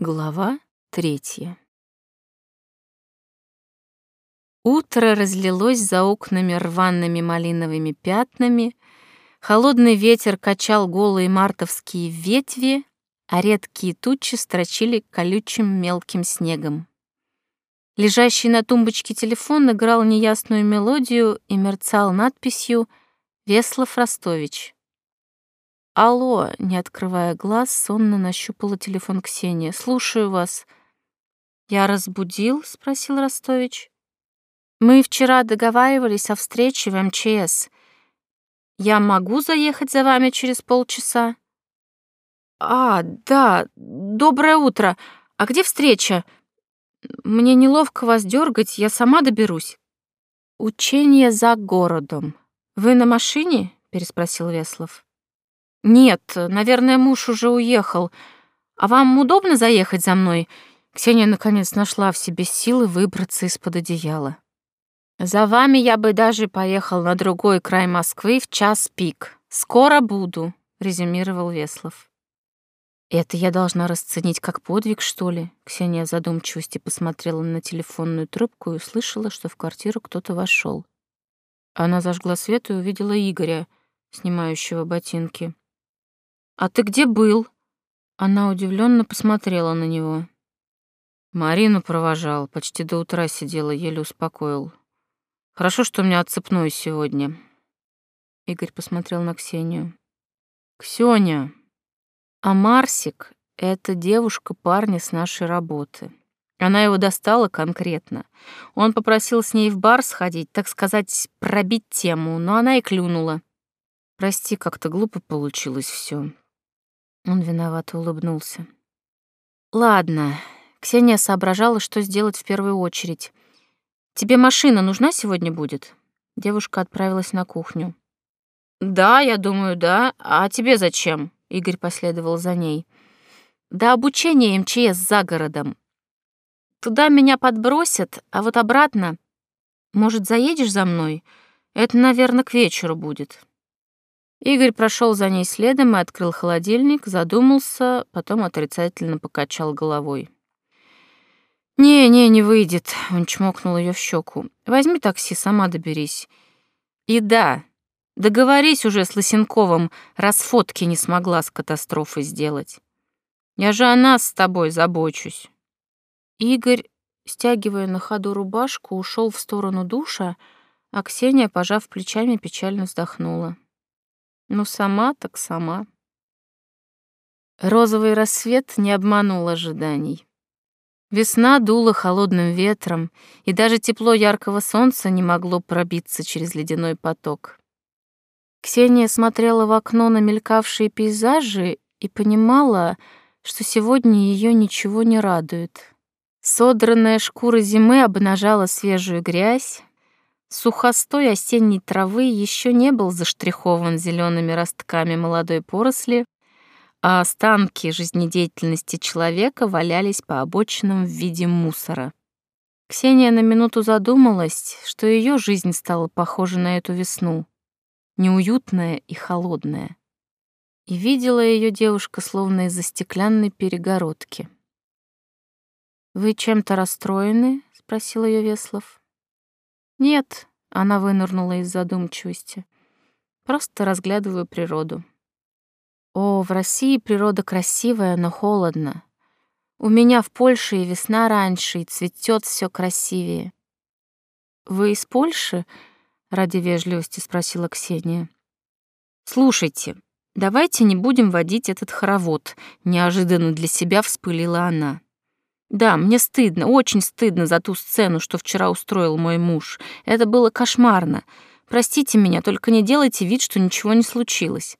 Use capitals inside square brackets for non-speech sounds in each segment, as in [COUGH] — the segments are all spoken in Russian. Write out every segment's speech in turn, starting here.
Глава третья. Утро разлилось за окнами рваными малиновыми пятнами, холодный ветер качал голые мартовские ветви, а редкие тучи строчили колючим мелким снегом. Лежащий на тумбочке телефон играл неясную мелодию и мерцал надписью «Веслов Ростович». «Алло», — не открывая глаз, сонно нащупала телефон Ксения. «Слушаю вас». «Я разбудил?» — спросил Ростович. «Мы вчера договаривались о встрече в МЧС. Я могу заехать за вами через полчаса?» «А, да, доброе утро. А где встреча? Мне неловко вас дергать, я сама доберусь». «Учение за городом. Вы на машине?» — переспросил Веслов. «Нет, наверное, муж уже уехал. А вам удобно заехать за мной?» Ксения наконец нашла в себе силы выбраться из-под одеяла. «За вами я бы даже поехал на другой край Москвы в час пик. Скоро буду», — резюмировал Веслов. «Это я должна расценить как подвиг, что ли?» Ксения в задумчивости посмотрела на телефонную трубку и услышала, что в квартиру кто-то вошел. Она зажгла свет и увидела Игоря, снимающего ботинки. «А ты где был?» Она удивленно посмотрела на него. Марину провожал, почти до утра сидела, еле успокоил. Хорошо, что у меня отцепной сегодня. Игорь посмотрел на Ксению. Ксёня, а Марсик — это девушка парня с нашей работы. Она его достала конкретно. Он попросил с ней в бар сходить, так сказать, пробить тему, но она и клюнула. Прости, как-то глупо получилось все. Он виновато улыбнулся. Ладно, Ксения соображала, что сделать в первую очередь. Тебе машина нужна сегодня будет? Девушка отправилась на кухню. Да, я думаю, да. А тебе зачем? Игорь последовал за ней. Да обучение МЧС за городом. Туда меня подбросят, а вот обратно... Может, заедешь за мной? Это, наверное, к вечеру будет. Игорь прошел за ней следом и открыл холодильник, задумался, потом отрицательно покачал головой. «Не-не, не выйдет», — он чмокнул ее в щеку. «Возьми такси, сама доберись». «И да, договорись уже с Лысенковым, раз фотки не смогла с катастрофой сделать. Я же о нас с тобой забочусь». Игорь, стягивая на ходу рубашку, ушел в сторону душа, а Ксения, пожав плечами, печально вздохнула. Ну, сама так сама. Розовый рассвет не обманул ожиданий. Весна дула холодным ветром, и даже тепло яркого солнца не могло пробиться через ледяной поток. Ксения смотрела в окно на мелькавшие пейзажи и понимала, что сегодня ее ничего не радует. Содранная шкура зимы обнажала свежую грязь, Сухостой осенней травы еще не был заштрихован зелеными ростками молодой поросли, а останки жизнедеятельности человека валялись по обочинам в виде мусора. Ксения на минуту задумалась, что ее жизнь стала похожа на эту весну, неуютная и холодная. И видела ее девушка словно из-за стеклянной перегородки. «Вы чем-то расстроены?» — спросил ее Веслов. Нет, она вынырнула из задумчивости. Просто разглядываю природу. О, в России природа красивая, но холодно. У меня в Польше и весна раньше, и цветет все красивее. Вы из Польши? ради вежливости спросила Ксения. Слушайте, давайте не будем водить этот хоровод, неожиданно для себя вспылила она. Да, мне стыдно, очень стыдно за ту сцену, что вчера устроил мой муж. Это было кошмарно. Простите меня, только не делайте вид, что ничего не случилось.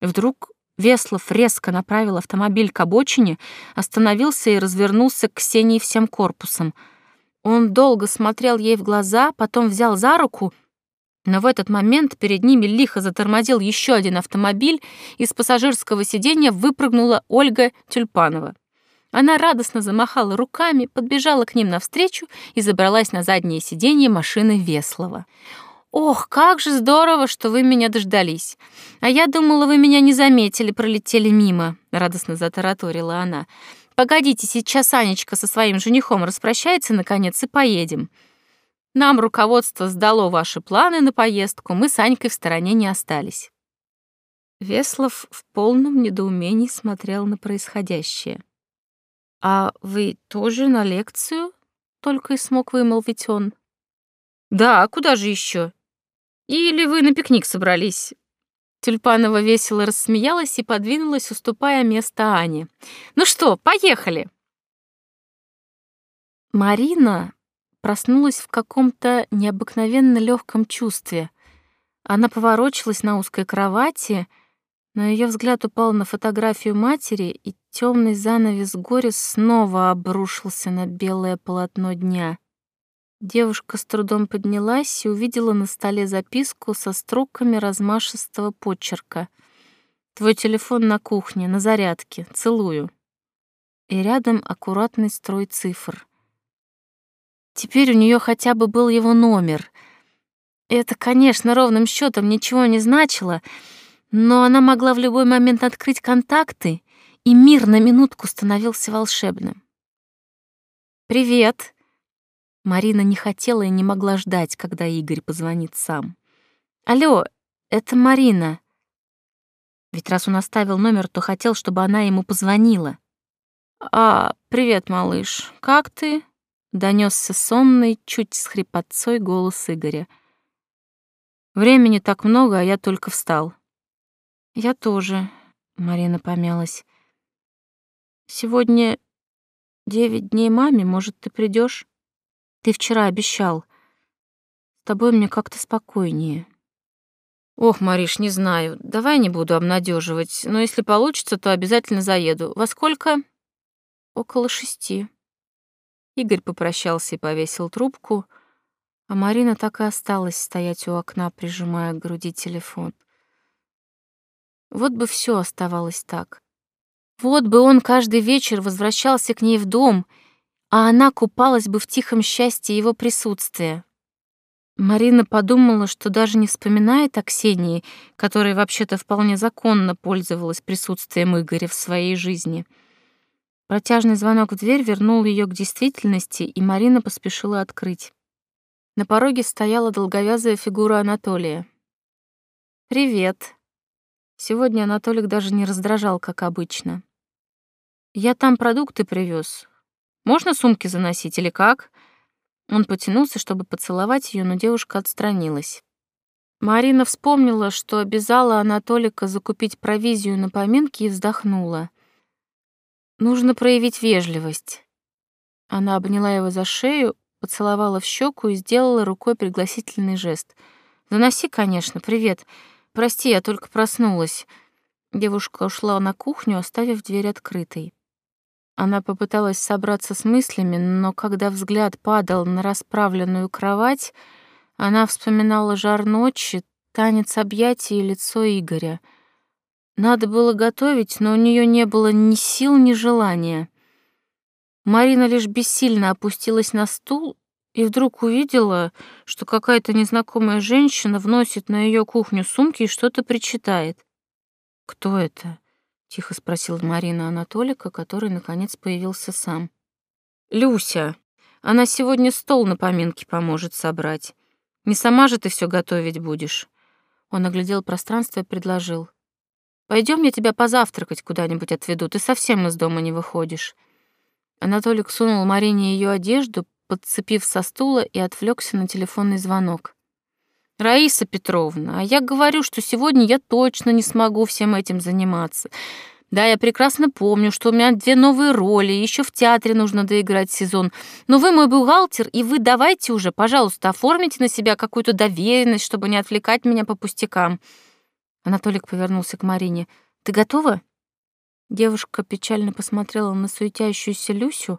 Вдруг Веслов резко направил автомобиль к обочине, остановился и развернулся к Ксении всем корпусом. Он долго смотрел ей в глаза, потом взял за руку, но в этот момент перед ними лихо затормозил еще один автомобиль, и с пассажирского сиденья выпрыгнула Ольга Тюльпанова. Она радостно замахала руками, подбежала к ним навстречу и забралась на заднее сиденье машины Веслова. Ох, как же здорово, что вы меня дождались. А я думала, вы меня не заметили, пролетели мимо, радостно затараторила она. Погодите, сейчас Анечка со своим женихом распрощается наконец и поедем. Нам руководство сдало ваши планы на поездку, мы с Анькой в стороне не остались. Веслов в полном недоумении смотрел на происходящее. «А вы тоже на лекцию?» — только и смог вымолвить он. «Да, куда же еще? Или вы на пикник собрались?» Тюльпанова весело рассмеялась и подвинулась, уступая место Ане. «Ну что, поехали!» Марина проснулась в каком-то необыкновенно легком чувстве. Она поворочилась на узкой кровати, но ее взгляд упал на фотографию матери, и темный занавес горя снова обрушился на белое полотно дня. Девушка с трудом поднялась и увидела на столе записку со строками размашистого почерка. «Твой телефон на кухне, на зарядке. Целую». И рядом аккуратный строй цифр. Теперь у нее хотя бы был его номер. Это, конечно, ровным счетом ничего не значило, но она могла в любой момент открыть контакты, и мир на минутку становился волшебным. «Привет!» Марина не хотела и не могла ждать, когда Игорь позвонит сам. «Алло, это Марина». Ведь раз он оставил номер, то хотел, чтобы она ему позвонила. «А, привет, малыш, как ты?» — донесся сонный, чуть с хрипотцой голос Игоря. «Времени так много, а я только встал». «Я тоже», — Марина помялась. «Сегодня девять дней маме, может, ты придешь? Ты вчера обещал. С тобой мне как-то спокойнее. Ох, Мариш, не знаю. Давай не буду обнадеживать, но если получится, то обязательно заеду. Во сколько? Около шести. Игорь попрощался и повесил трубку, а Марина так и осталась стоять у окна, прижимая к груди телефон. Вот бы все оставалось так. Вот бы он каждый вечер возвращался к ней в дом — а она купалась бы в тихом счастье его присутствия. Марина подумала, что даже не вспоминает о Ксении, которая вообще-то вполне законно пользовалась присутствием Игоря в своей жизни. Протяжный звонок в дверь вернул ее к действительности, и Марина поспешила открыть. На пороге стояла долговязая фигура Анатолия. «Привет». Сегодня Анатолик даже не раздражал, как обычно. «Я там продукты привез. Можно сумки заносить или как?» Он потянулся, чтобы поцеловать ее, но девушка отстранилась. Марина вспомнила, что обязала Анатолика закупить провизию на поминки и вздохнула. «Нужно проявить вежливость». Она обняла его за шею, поцеловала в щеку и сделала рукой пригласительный жест. «Заноси, конечно, привет. Прости, я только проснулась». Девушка ушла на кухню, оставив дверь открытой. Она попыталась собраться с мыслями, но когда взгляд падал на расправленную кровать, она вспоминала жар ночи, танец объятий и лицо Игоря. Надо было готовить, но у нее не было ни сил, ни желания. Марина лишь бессильно опустилась на стул и вдруг увидела, что какая-то незнакомая женщина вносит на ее кухню сумки и что-то причитает. Кто это? тихо спросила Марина Анатолика, который наконец появился сам. Люся, она сегодня стол на поминки поможет собрать. Не сама же ты все готовить будешь. Он оглядел пространство и предложил: Пойдем, я тебя позавтракать куда-нибудь отведу. Ты совсем из дома не выходишь. Анатолик сунул Марине ее одежду, подцепив со стула и отвлекся на телефонный звонок. Раиса Петровна, а я говорю, что сегодня я точно не смогу всем этим заниматься. Да, я прекрасно помню, что у меня две новые роли, еще в театре нужно доиграть сезон. Но вы мой бухгалтер, и вы давайте уже, пожалуйста, оформите на себя какую-то доверенность, чтобы не отвлекать меня по пустякам. Анатолик повернулся к Марине. Ты готова? Девушка печально посмотрела на суетящуюся Люсю,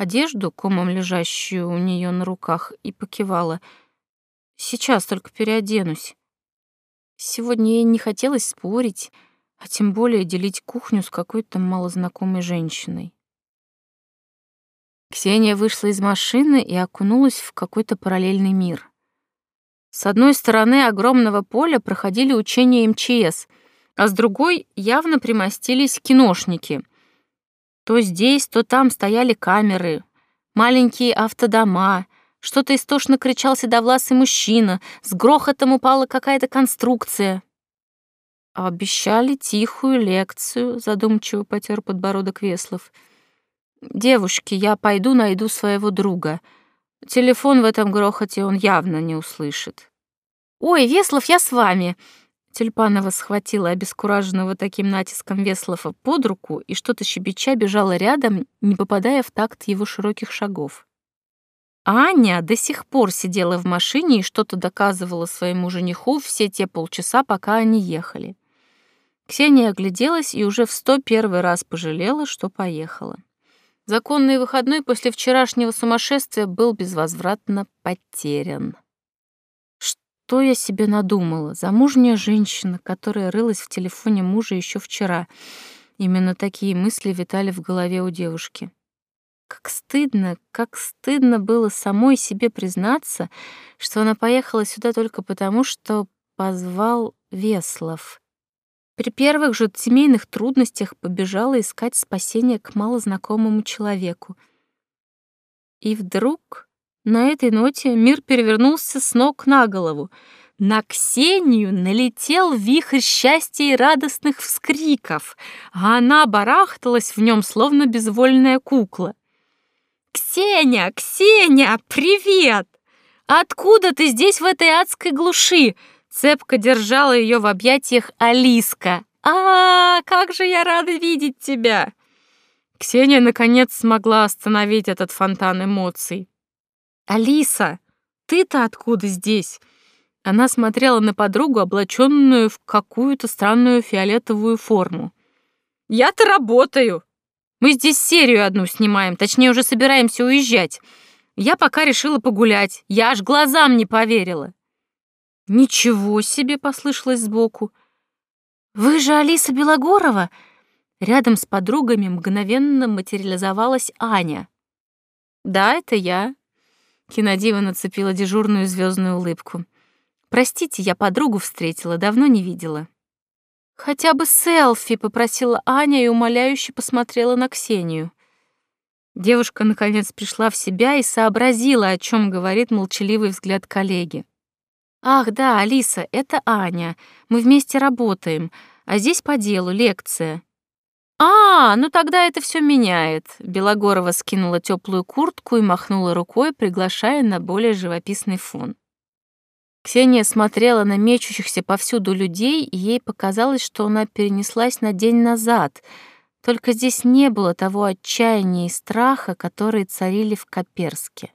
одежду, комом лежащую у нее на руках, и покивала — Сейчас только переоденусь. Сегодня ей не хотелось спорить, а тем более делить кухню с какой-то малознакомой женщиной. Ксения вышла из машины и окунулась в какой-то параллельный мир. С одной стороны огромного поля проходили учения МЧС, а с другой явно примостились киношники. То здесь, то там стояли камеры, маленькие автодома, что-то истошно кричал седовласый мужчина, с грохотом упала какая-то конструкция. «Обещали тихую лекцию», — задумчиво потер подбородок Веслов. «Девушки, я пойду найду своего друга. Телефон в этом грохоте он явно не услышит». «Ой, Веслов, я с вами!» Тюльпанова схватила обескураженного таким натиском Веслова под руку и что-то щебеча бежала рядом, не попадая в такт его широких шагов. Аня до сих пор сидела в машине и что-то доказывала своему жениху все те полчаса, пока они ехали. Ксения огляделась и уже в сто первый раз пожалела, что поехала. Законный выходной после вчерашнего сумасшествия был безвозвратно потерян. Что я себе надумала? Замужняя женщина, которая рылась в телефоне мужа еще вчера. Именно такие мысли витали в голове у девушки. Как стыдно, как стыдно было самой себе признаться, что она поехала сюда только потому, что позвал Веслов. При первых же семейных трудностях побежала искать спасения к малознакомому человеку. И вдруг на этой ноте мир перевернулся с ног на голову. На Ксению налетел вихрь счастья и радостных вскриков, а она барахталась в нем, словно безвольная кукла. «Ксения! Ксения! Привет! Откуда ты здесь в этой адской глуши?» Цепко держала ее в объятиях Алиска. «А, как же я рада видеть тебя!» Ксения, наконец, смогла остановить этот фонтан эмоций. «Алиса, ты-то откуда здесь?» Она смотрела на подругу, облаченную в какую-то странную фиолетовую форму. «Я-то работаю!» Мы здесь серию одну снимаем, точнее, уже собираемся уезжать. Я пока решила погулять. Я аж глазам не поверила. Ничего себе, послышалось сбоку. Вы же Алиса Белогорова? Рядом с подругами мгновенно материализовалась Аня. Да, это я. Кинодива нацепила дежурную звездную улыбку. Простите, я подругу встретила, давно не видела. «Хотя бы селфи», — попросила Аня и умоляюще посмотрела на Ксению. Девушка, наконец, пришла в себя и сообразила, о чем говорит молчаливый взгляд коллеги. «Ах, да, Алиса, это Аня. Мы вместе работаем, а здесь по делу лекция». «А, ну тогда это все меняет». Белогорова скинула теплую куртку и махнула рукой, приглашая на более живописный фон. Ксения смотрела на мечущихся повсюду людей, и ей показалось, что она перенеслась на день назад. Только здесь не было того отчаяния и страха, которые царили в Коперске.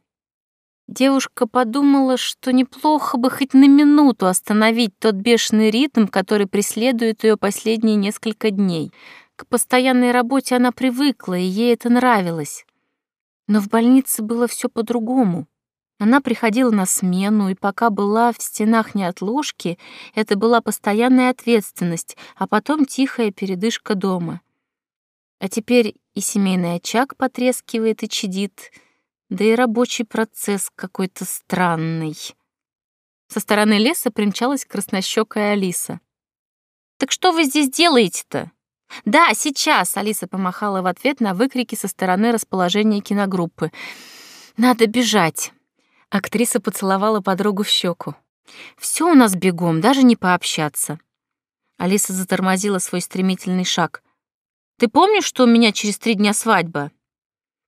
Девушка подумала, что неплохо бы хоть на минуту остановить тот бешеный ритм, который преследует ее последние несколько дней. К постоянной работе она привыкла, и ей это нравилось. Но в больнице было все по-другому. Она приходила на смену, и пока была в стенах неотложки, это была постоянная ответственность, а потом тихая передышка дома. А теперь и семейный очаг потрескивает и чадит, да и рабочий процесс какой-то странный. Со стороны леса примчалась краснощёкая Алиса. «Так что вы здесь делаете-то?» «Да, сейчас!» — Алиса помахала в ответ на выкрики со стороны расположения киногруппы. «Надо бежать!» Актриса поцеловала подругу в щеку. Все у нас бегом, даже не пообщаться. Алиса затормозила свой стремительный шаг. Ты помнишь, что у меня через три дня свадьба?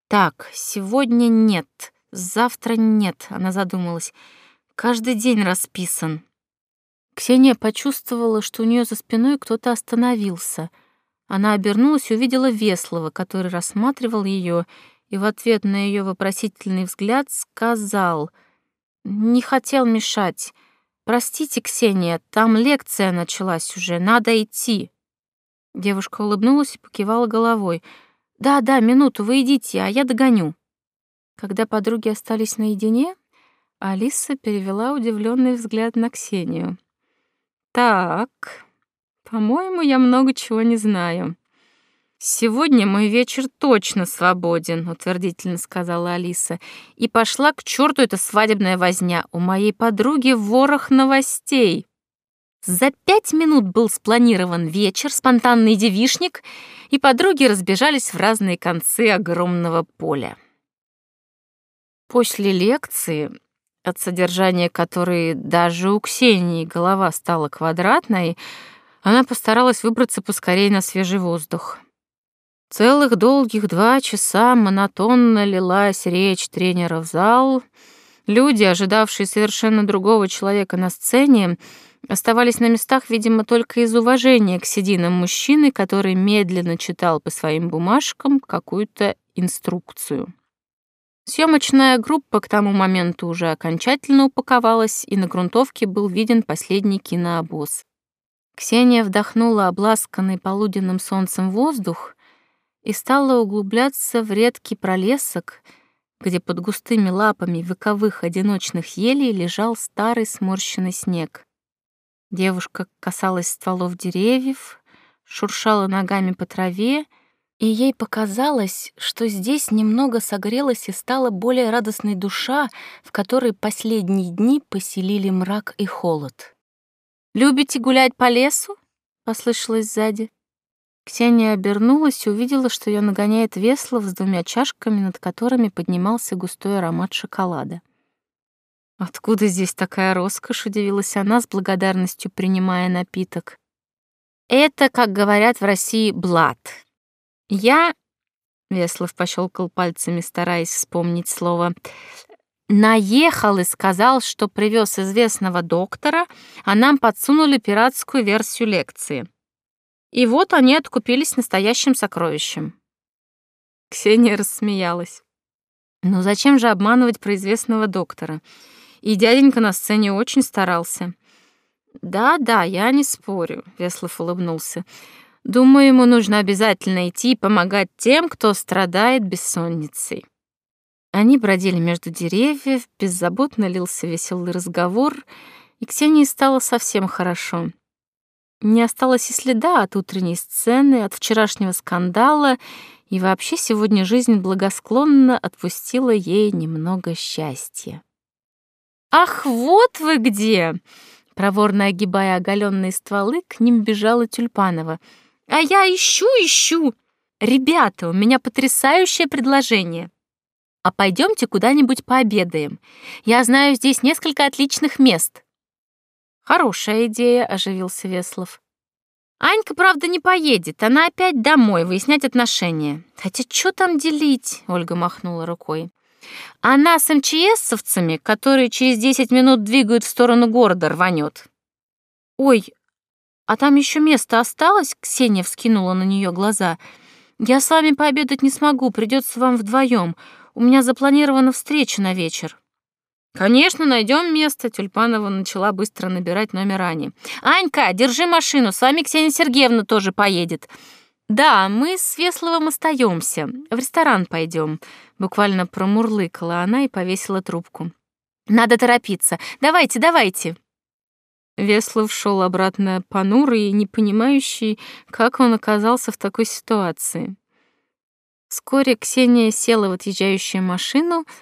Так, сегодня нет, завтра нет, она задумалась. Каждый день расписан. Ксения почувствовала, что у нее за спиной кто-то остановился. Она обернулась и увидела Веслова, который рассматривал ее и в ответ на ее вопросительный взгляд сказал «Не хотел мешать. Простите, Ксения, там лекция началась уже, надо идти». Девушка улыбнулась и покивала головой. «Да, да, минуту, вы идите, а я догоню». Когда подруги остались наедине, Алиса перевела удивленный взгляд на «Так, по-моему, я много чего не знаю. «Сегодня мой вечер точно свободен», — утвердительно сказала Алиса. И пошла к черту эта свадебная возня. У моей подруги ворох новостей. За пять минут был спланирован вечер, спонтанный девишник, и подруги разбежались в разные концы огромного поля. После лекции, от содержания которой даже у Ксении голова стала квадратной, она постаралась выбраться поскорее на свежий воздух. Целых долгих два часа монотонно лилась речь тренера в зал. Люди, ожидавшие совершенно другого человека на сцене, оставались на местах, видимо, только из уважения к сединам мужчины, который медленно читал по своим бумажкам какую-то инструкцию. Съемочная группа к тому моменту уже окончательно упаковалась, и на грунтовке был виден последний кинообоз. Ксения вдохнула обласканный полуденным солнцем воздух и стала углубляться в редкий пролесок, где под густыми лапами вековых одиночных елей лежал старый сморщенный снег. Девушка касалась стволов деревьев, шуршала ногами по траве, и ей показалось, что здесь немного согрелась и стала более радостной душа, в которой последние дни поселили мрак и холод. «Любите гулять по лесу?» — послышалось сзади. Ксения обернулась и увидела, что ее нагоняет Веслов с двумя чашками, над которыми поднимался густой аромат шоколада. «Откуда здесь такая роскошь?» — удивилась она, с благодарностью принимая напиток. «Это, как говорят в России, блат. Я...» — Веслов пощелкал пальцами, стараясь вспомнить слово. «Наехал и сказал, что привез известного доктора, а нам подсунули пиратскую версию лекции». И вот они откупились настоящим сокровищем. Ксения рассмеялась. Ну зачем же обманывать про известного доктора? И дяденька на сцене очень старался. Да-да, я не спорю, Веслов улыбнулся. Думаю, ему нужно обязательно идти и помогать тем, кто страдает бессонницей. Они бродили между деревьев, беззаботно лился веселый разговор, и Ксении стало совсем хорошо. Не осталось и следа от утренней сцены, от вчерашнего скандала, и вообще сегодня жизнь благосклонно отпустила ей немного счастья. «Ах, вот вы где!» Проворно огибая оголенные стволы, к ним бежала Тюльпанова. «А я ищу, ищу! Ребята, у меня потрясающее предложение!» «А пойдемте куда-нибудь пообедаем. Я знаю здесь несколько отличных мест». Хорошая идея, оживился Веслов. Анька, правда, не поедет. Она опять домой выяснять отношения. Хотя что там делить? Ольга махнула рукой. Она с МЧСовцами, которые через 10 минут двигают в сторону города, рванет. Ой, а там еще место осталось? Ксения вскинула на нее глаза. Я с вами пообедать не смогу, придется вам вдвоем. У меня запланирована встреча на вечер. «Конечно, найдем место», — Тюльпанова начала быстро набирать номер Ани. «Анька, держи машину, с вами Ксения Сергеевна тоже поедет». «Да, мы с Весловым остаемся. В ресторан пойдем», — буквально промурлыкала она и повесила трубку. «Надо торопиться. Давайте, давайте». Веслов шел обратно понурый и не понимающий, как он оказался в такой ситуации. Вскоре Ксения села в отъезжающую машину —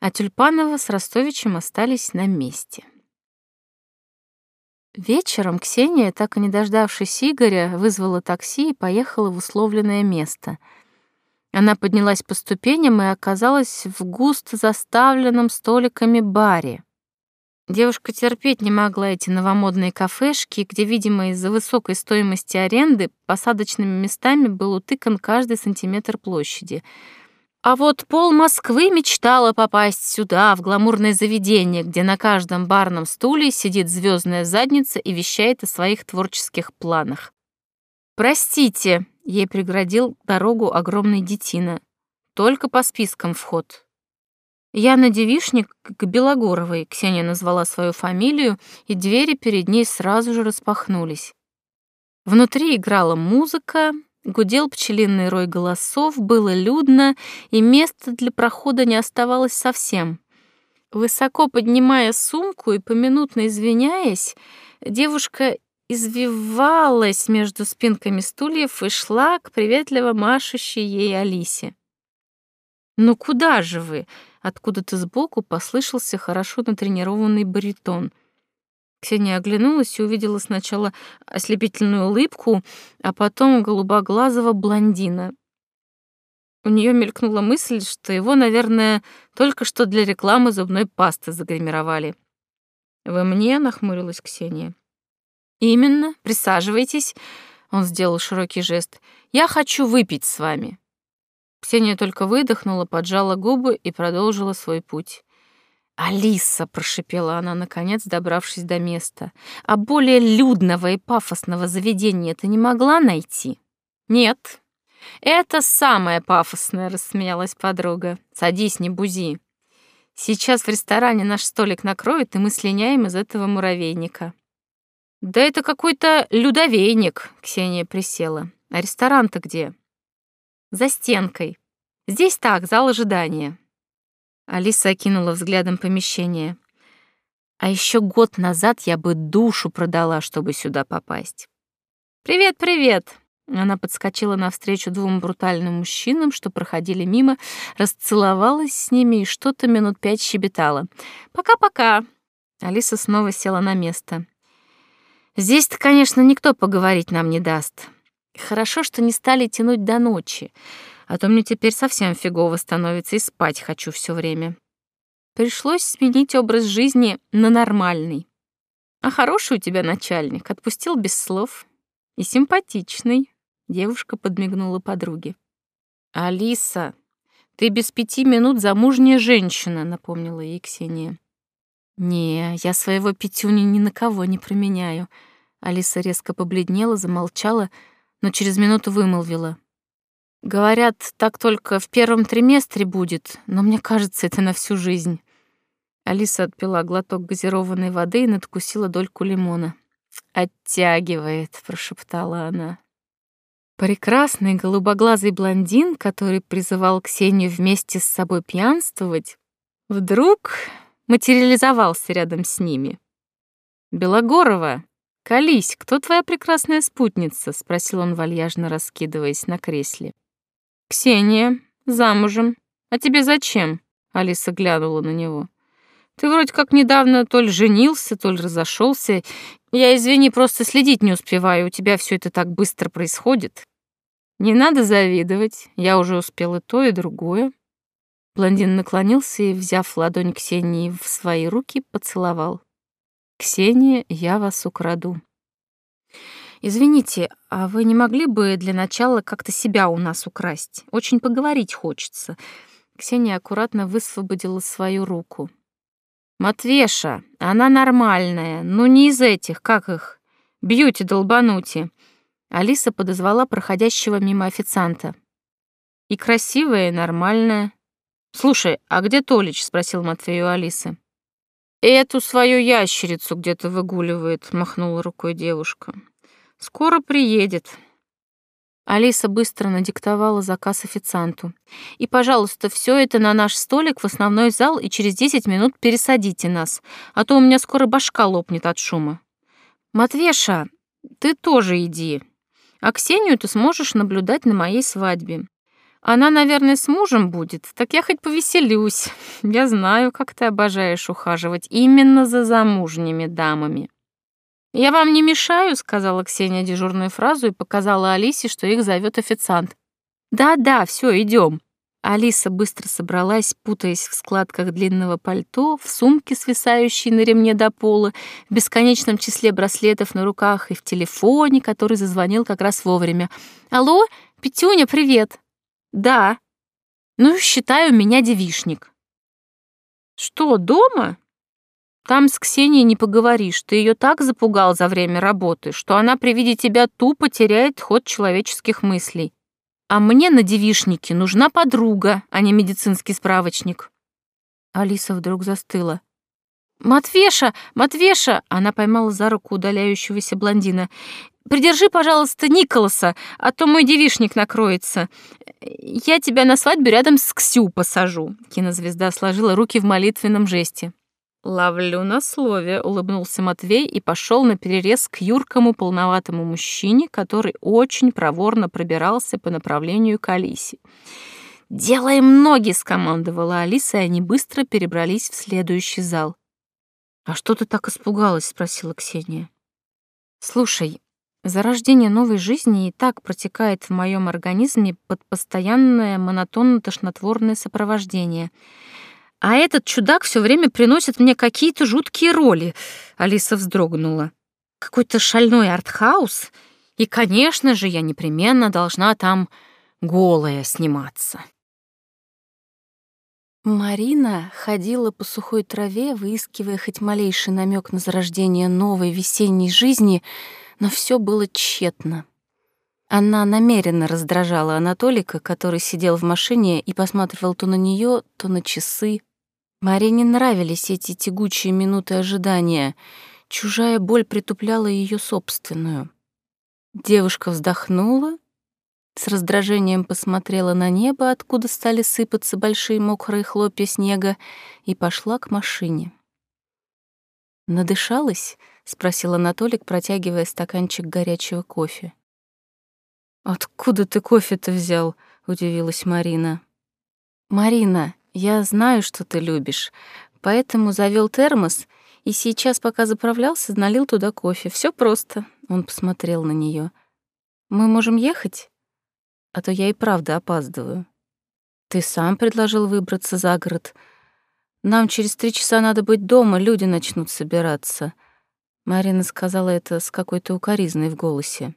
а Тюльпанова с Ростовичем остались на месте. Вечером Ксения, так и не дождавшись Игоря, вызвала такси и поехала в условленное место. Она поднялась по ступеням и оказалась в густо заставленном столиками баре. Девушка терпеть не могла эти новомодные кафешки, где, видимо, из-за высокой стоимости аренды посадочными местами был утыкан каждый сантиметр площади — а вот пол Москвы мечтала попасть сюда, в гламурное заведение, где на каждом барном стуле сидит звездная задница и вещает о своих творческих планах. «Простите», — ей преградил дорогу огромный детина. «Только по спискам вход». Я на девишник к Белогоровой, Ксения назвала свою фамилию, и двери перед ней сразу же распахнулись. Внутри играла музыка, Гудел пчелиный рой голосов, было людно, и места для прохода не оставалось совсем. Высоко поднимая сумку и поминутно извиняясь, девушка извивалась между спинками стульев и шла к приветливо машущей ей Алисе. «Ну куда же вы?» Откуда-то сбоку послышался хорошо натренированный баритон. Ксения оглянулась и увидела сначала ослепительную улыбку, а потом голубоглазого блондина. У нее мелькнула мысль, что его, наверное, только что для рекламы зубной пасты загримировали. «Вы мне?» — нахмурилась Ксения. «Именно. Присаживайтесь». Он сделал широкий жест. «Я хочу выпить с вами». Ксения только выдохнула, поджала губы и продолжила свой путь. «Алиса!» — прошипела она, наконец, добравшись до места. «А более людного и пафосного заведения ты не могла найти?» «Нет». «Это самое пафосное», — рассмеялась подруга. «Садись, не бузи. Сейчас в ресторане наш столик накроют, и мы слиняем из этого муравейника». «Да это какой-то людовейник», — Ксения присела. «А ресторан-то где?» «За стенкой. Здесь так, зал ожидания». Алиса окинула взглядом помещение. «А еще год назад я бы душу продала, чтобы сюда попасть». «Привет, привет!» Она подскочила навстречу двум брутальным мужчинам, что проходили мимо, расцеловалась с ними и что-то минут пять щебетала. «Пока-пока!» Алиса снова села на место. Здесь-то, конечно, никто поговорить нам не даст. Хорошо, что не стали тянуть до ночи, а то мне теперь совсем фигово становится и спать хочу все время. Пришлось сменить образ жизни на нормальный. А хороший у тебя начальник, отпустил без слов. И симпатичный. Девушка подмигнула подруге. «Алиса, ты без пяти минут замужняя женщина», — напомнила ей Ксения. «Не, я своего пятюни ни на кого не променяю». Алиса резко побледнела, замолчала, но через минуту вымолвила. «Говорят, так только в первом триместре будет, но мне кажется, это на всю жизнь». Алиса отпила глоток газированной воды и надкусила дольку лимона. «Оттягивает», — прошептала она. Прекрасный голубоглазый блондин, который призывал Ксению вместе с собой пьянствовать, вдруг материализовался рядом с ними. «Белогорова, колись, кто твоя прекрасная спутница?» — спросил он, вальяжно раскидываясь на кресле. «Ксения, замужем. А тебе зачем?» — Алиса глянула на него. «Ты вроде как недавно то ли женился, то ли разошелся. Я, извини, просто следить не успеваю, у тебя все это так быстро происходит». «Не надо завидовать, я уже успел и то, и другое», Блондин наклонился и, взяв ладонь Ксении в свои руки, поцеловал. «Ксения, я вас украду». «Извините, а вы не могли бы для начала как-то себя у нас украсть? Очень поговорить хочется». Ксения аккуратно высвободила свою руку. «Матвеша, она нормальная, но не из этих, как их, бьюти-долбанути». Алиса подозвала проходящего мимо официанта. «И красивая, и нормальная». «Слушай, а где Толич?» — спросил Матвей у Алисы. «Эту свою ящерицу где-то выгуливает», — махнула рукой девушка. «Скоро приедет». Алиса быстро надиктовала заказ официанту. «И, пожалуйста, все это на наш столик в основной зал и через десять минут пересадите нас, а то у меня скоро башка лопнет от шума». «Матвеша, ты тоже иди. А Ксению ты сможешь наблюдать на моей свадьбе. Она, наверное, с мужем будет, так я хоть повеселюсь. [LAUGHS] Я знаю, как ты обожаешь ухаживать именно за замужними дамами. «Я вам не мешаю», — сказала Ксения дежурную фразу и показала Алисе, что их зовет официант. «Да-да, все, идем. Алиса быстро собралась, путаясь в складках длинного пальто, в сумке, свисающей на ремне до пола, в бесконечном числе браслетов на руках и в телефоне, который зазвонил как раз вовремя. «Алло, Петюня, привет!» Да. Ну, считаю меня девишник. Что, дома? Там с Ксенией не поговоришь. Ты ее так запугал за время работы, что она при виде тебя тупо теряет ход человеческих мыслей. А мне на девишнике нужна подруга, а не медицинский справочник. Алиса вдруг застыла. «Матвеша! Матвеша!» Она поймала за руку удаляющегося блондина. Придержи, пожалуйста, Николаса, а то мой девишник накроется. Я тебя на свадьбе рядом с Ксю посажу». Кинозвезда сложила руки в молитвенном жесте. «Ловлю на слове», — улыбнулся Матвей и пошел на перерез к юркому полноватому мужчине, который очень проворно пробирался по направлению к Алисе. «Делаем ноги!» — скомандовала Алиса, и они быстро перебрались в следующий зал. «А что ты так испугалась?» — спросила Ксения. «Слушай, зарождение новой жизни и так протекает в моем организме под постоянное монотонно-тошнотворное сопровождение. А этот чудак все время приносит мне какие-то жуткие роли», — Алиса вздрогнула. «Какой-то шальной артхаус, и, конечно же, я непременно должна там голая сниматься». Марина ходила по сухой траве, выискивая хоть малейший намек на зарождение новой весенней жизни, но все было тщетно. Она намеренно раздражала Анатолика, который сидел в машине и посматривал то на нее, то на часы. Марине нравились эти тягучие минуты ожидания. Чужая боль притупляла ее собственную. Девушка вздохнула с раздражением посмотрела на небо, откуда стали сыпаться большие мокрые хлопья снега, и пошла к машине. «Надышалась?» — спросил Анатолик, протягивая стаканчик горячего кофе. «Откуда ты кофе-то взял?» — удивилась Марина. «Марина, я знаю, что ты любишь, поэтому завел термос и сейчас, пока заправлялся, налил туда кофе. Все просто». Он посмотрел на нее. «Мы можем ехать?» а то я и правда опаздываю. Ты сам предложил выбраться за город. Нам через три часа надо быть дома, люди начнут собираться. Марина сказала это с какой-то укоризной в голосе.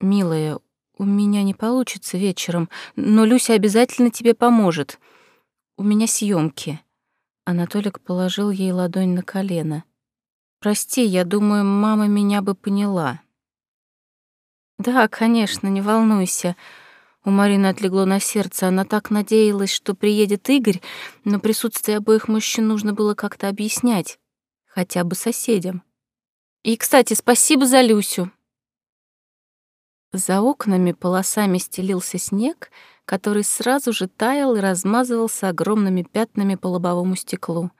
Милая, у меня не получится вечером, но Люся обязательно тебе поможет. У меня съемки. Анатолик положил ей ладонь на колено. Прости, я думаю, мама меня бы поняла. Да, конечно, не волнуйся. У Марины отлегло на сердце. Она так надеялась, что приедет Игорь, но присутствие обоих мужчин нужно было как-то объяснять, хотя бы соседям. И, кстати, спасибо за Люсю. За окнами полосами стелился снег, который сразу же таял и размазывался огромными пятнами по лобовому стеклу.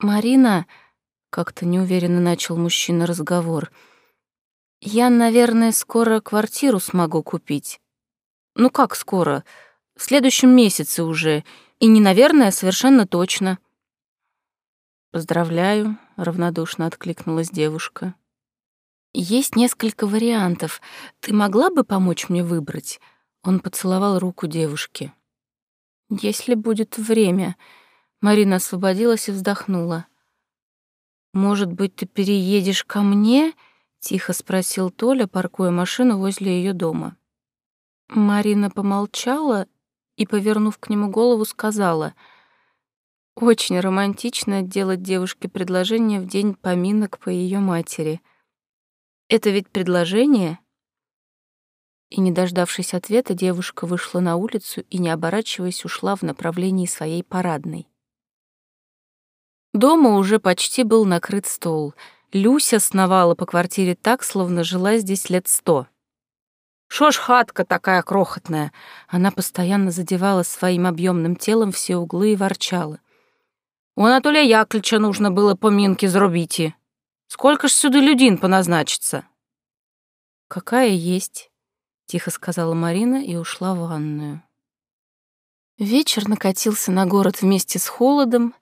«Марина», — как-то неуверенно начал мужчина разговор, — я, наверное, скоро квартиру смогу купить. Ну как скоро? В следующем месяце уже. И не, наверное, совершенно точно. Поздравляю, равнодушно откликнулась девушка. Есть несколько вариантов. Ты могла бы помочь мне выбрать? Он поцеловал руку девушки. Если будет время. Марина освободилась и вздохнула. Может быть, ты переедешь ко мне? Тихо спросил Толя, паркуя машину возле ее дома. Марина помолчала и, повернув к нему голову, сказала: "Очень романтично делать девушке предложение в день поминок по ее матери. Это ведь предложение?" И не дождавшись ответа, девушка вышла на улицу и, не оборачиваясь, ушла в направлении своей парадной. Дома уже почти был накрыт стол — Люся сновала по квартире так, словно жила здесь лет сто. «Шо ж хатка такая крохотная?» Она постоянно задевала своим объемным телом все углы и ворчала. «У Анатолия Яковлевича нужно было поминки зробить. Сколько ж сюда людин поназначится?» «Какая есть», — тихо сказала Марина и ушла в ванную. Вечер накатился на город вместе с холодом,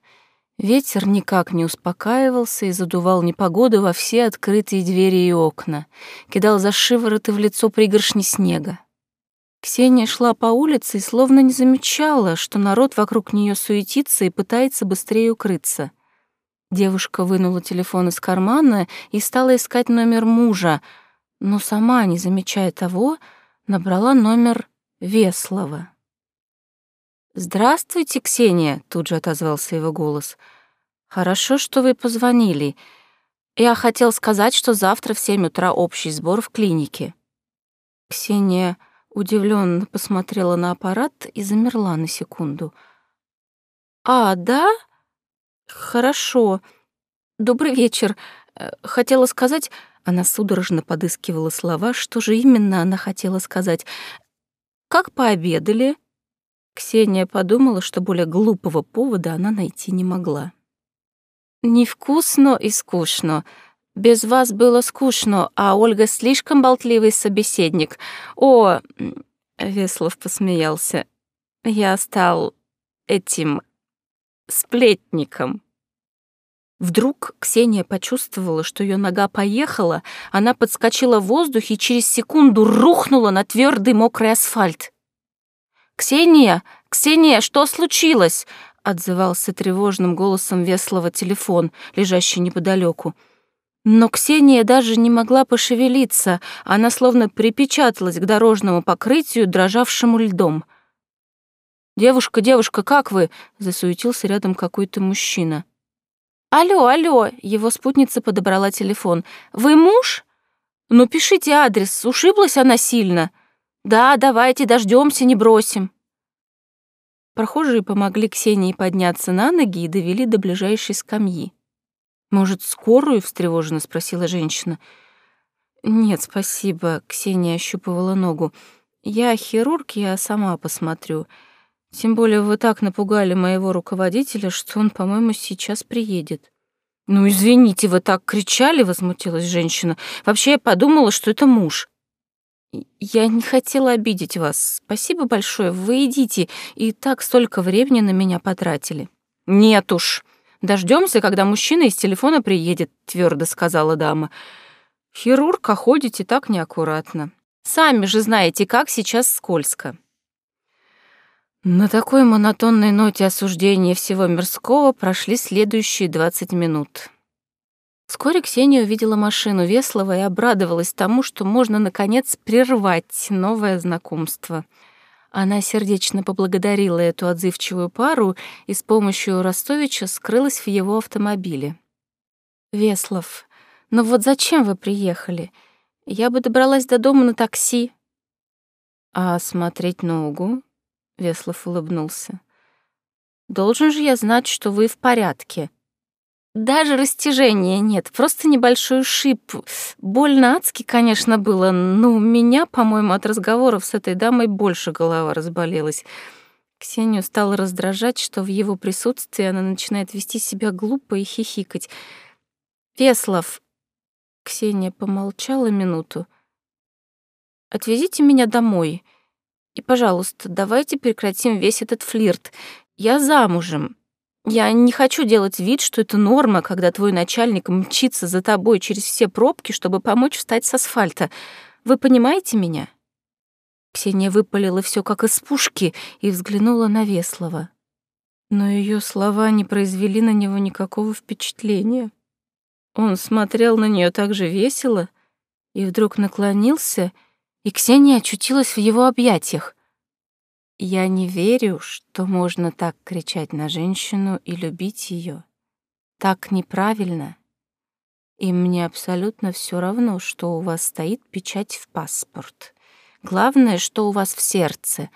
Ветер никак не успокаивался и задувал непогоду во все открытые двери и окна, кидал за шиворот и в лицо пригоршни снега. Ксения шла по улице и словно не замечала, что народ вокруг нее суетится и пытается быстрее укрыться. Девушка вынула телефон из кармана и стала искать номер мужа, но сама, не замечая того, набрала номер Веслова. «Здравствуйте, Ксения», — тут же отозвался его голос. «Хорошо, что вы позвонили. Я хотел сказать, что завтра в семь утра общий сбор в клинике». Ксения удивленно посмотрела на аппарат и замерла на секунду. «А, да? Хорошо. Добрый вечер. Э, хотела сказать...» Она судорожно подыскивала слова, что же именно она хотела сказать. «Как пообедали?» Ксения подумала, что более глупого повода она найти не могла. Невкусно и скучно. Без вас было скучно, а Ольга слишком болтливый собеседник. О, Веслов посмеялся. Я стал этим сплетником. Вдруг Ксения почувствовала, что ее нога поехала, она подскочила в воздухе и через секунду рухнула на твердый мокрый асфальт. «Ксения! Ксения, что случилось?» — отзывался тревожным голосом Веслова телефон, лежащий неподалеку. Но Ксения даже не могла пошевелиться, она словно припечаталась к дорожному покрытию, дрожавшему льдом. «Девушка, девушка, как вы?» — засуетился рядом какой-то мужчина. «Алло, алло!» — его спутница подобрала телефон. «Вы муж? Ну, пишите адрес, ушиблась она сильно. Да, давайте, дождемся, не бросим». Прохожие помогли Ксении подняться на ноги и довели до ближайшей скамьи. «Может, скорую?» — встревоженно спросила женщина. «Нет, спасибо», — Ксения ощупывала ногу. «Я хирург, я сама посмотрю». Тем более вы так напугали моего руководителя, что он, по-моему, сейчас приедет. Ну, извините, вы так кричали, возмутилась женщина. Вообще я подумала, что это муж. Я не хотела обидеть вас. Спасибо большое. Вы идите, и так столько времени на меня потратили. Нет уж. Дождемся, когда мужчина из телефона приедет, твердо сказала дама. Хирург, а ходите так неаккуратно. Сами же знаете, как сейчас скользко. На такой монотонной ноте осуждения всего мирского прошли следующие 20 минут. Вскоре Ксения увидела машину Веслова и обрадовалась тому, что можно, наконец, прервать новое знакомство. Она сердечно поблагодарила эту отзывчивую пару и с помощью Ростовича скрылась в его автомобиле. «Веслов, ну вот зачем вы приехали? Я бы добралась до дома на такси». «А смотреть ногу?» Веслов улыбнулся. Должен же я знать, что вы в порядке. Даже растяжения нет, просто небольшой ушиб. Больно адски, конечно, было, но у меня, по-моему, от разговоров с этой дамой больше голова разболелась. Ксению стало раздражать, что в его присутствии она начинает вести себя глупо и хихикать. «Веслов...» Ксения помолчала минуту. «Отвезите меня домой. И, пожалуйста, давайте прекратим весь этот флирт. Я замужем. Я не хочу делать вид, что это норма, когда твой начальник мчится за тобой через все пробки, чтобы помочь встать с асфальта. Вы понимаете меня?» Ксения выпалила все как из пушки и взглянула на Веслова. Но ее слова не произвели на него никакого впечатления. Он смотрел на нее так же весело и вдруг наклонился и Ксения очутилась в его объятиях. Я не верю, что можно так кричать на женщину и любить ее. Так неправильно. И мне абсолютно все равно, что у вас стоит печать в паспорт. Главное, что у вас в сердце.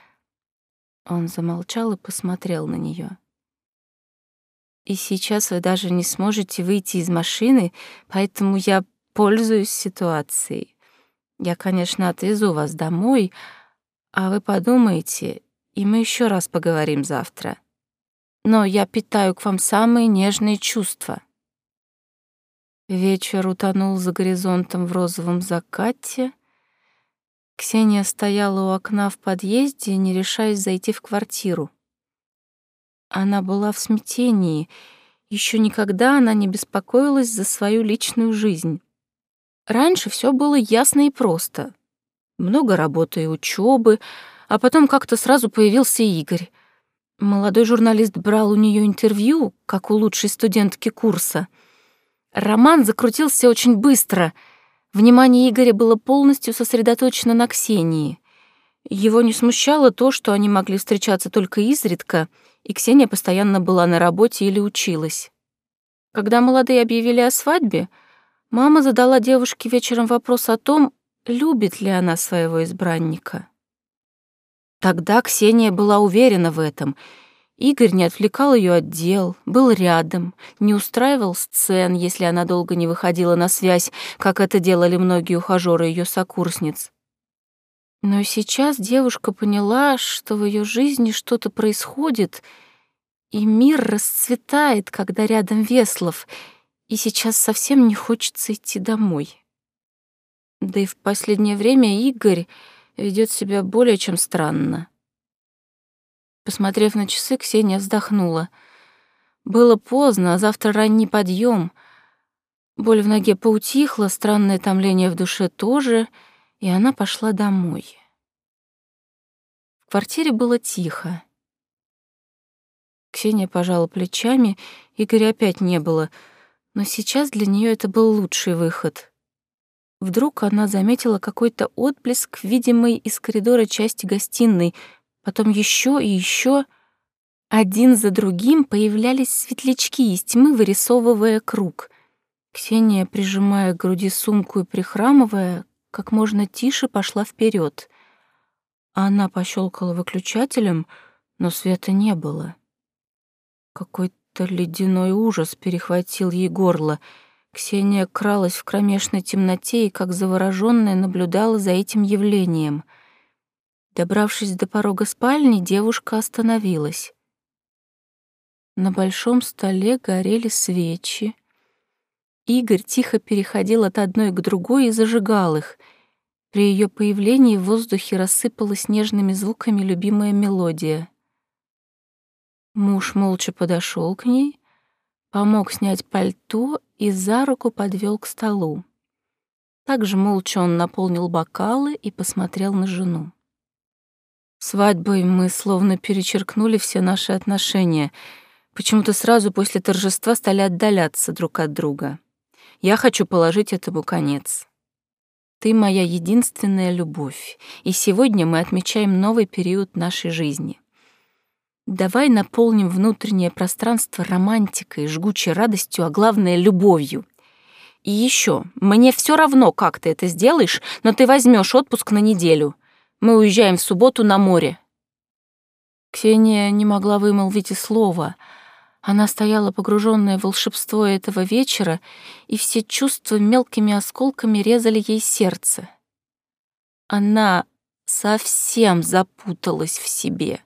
Он замолчал и посмотрел на нее. И сейчас вы даже не сможете выйти из машины, поэтому я пользуюсь ситуацией. Я, конечно, отвезу вас домой, а вы подумайте, и мы еще раз поговорим завтра. Но я питаю к вам самые нежные чувства. Вечер утонул за горизонтом в розовом закате. Ксения стояла у окна в подъезде, не решаясь зайти в квартиру. Она была в смятении. Еще никогда она не беспокоилась за свою личную жизнь. Раньше все было ясно и просто. Много работы и учебы, а потом как-то сразу появился Игорь. Молодой журналист брал у нее интервью, как у лучшей студентки курса. Роман закрутился очень быстро. Внимание Игоря было полностью сосредоточено на Ксении. Его не смущало то, что они могли встречаться только изредка, и Ксения постоянно была на работе или училась. Когда молодые объявили о свадьбе, Мама задала девушке вечером вопрос о том, любит ли она своего избранника. Тогда Ксения была уверена в этом. Игорь не отвлекал ее от дел, был рядом, не устраивал сцен, если она долго не выходила на связь, как это делали многие ухажёры ее сокурсниц. Но сейчас девушка поняла, что в ее жизни что-то происходит, И мир расцветает, когда рядом Веслов, и сейчас совсем не хочется идти домой. Да и в последнее время Игорь ведет себя более чем странно. Посмотрев на часы, Ксения вздохнула. Было поздно, а завтра ранний подъем. Боль в ноге поутихла, странное томление в душе тоже, и она пошла домой. В квартире было тихо. Ксения пожала плечами, Игоря опять не было, но сейчас для нее это был лучший выход. Вдруг она заметила какой-то отблеск, видимый из коридора части гостиной, потом еще и еще. Один за другим появлялись светлячки из тьмы, вырисовывая круг. Ксения, прижимая к груди сумку и прихрамывая, как можно тише пошла вперед. Она пощелкала выключателем, но света не было. Какой-то ледяной ужас перехватил ей горло. Ксения кралась в кромешной темноте и, как заворожённая, наблюдала за этим явлением. Добравшись до порога спальни, девушка остановилась. На большом столе горели свечи. Игорь тихо переходил от одной к другой и зажигал их. При ее появлении в воздухе рассыпалась нежными звуками любимая мелодия — Муж молча подошел к ней, помог снять пальто и за руку подвел к столу. Также молча он наполнил бокалы и посмотрел на жену. Свадьбой мы словно перечеркнули все наши отношения. Почему-то сразу после торжества стали отдаляться друг от друга. Я хочу положить этому конец. Ты моя единственная любовь, и сегодня мы отмечаем новый период нашей жизни — Давай наполним внутреннее пространство романтикой, жгучей радостью, а главное — любовью. И еще, мне все равно, как ты это сделаешь, но ты возьмешь отпуск на неделю. Мы уезжаем в субботу на море». Ксения не могла вымолвить и слова. Она стояла погруженная в волшебство этого вечера, и все чувства мелкими осколками резали ей сердце. Она совсем запуталась в себе.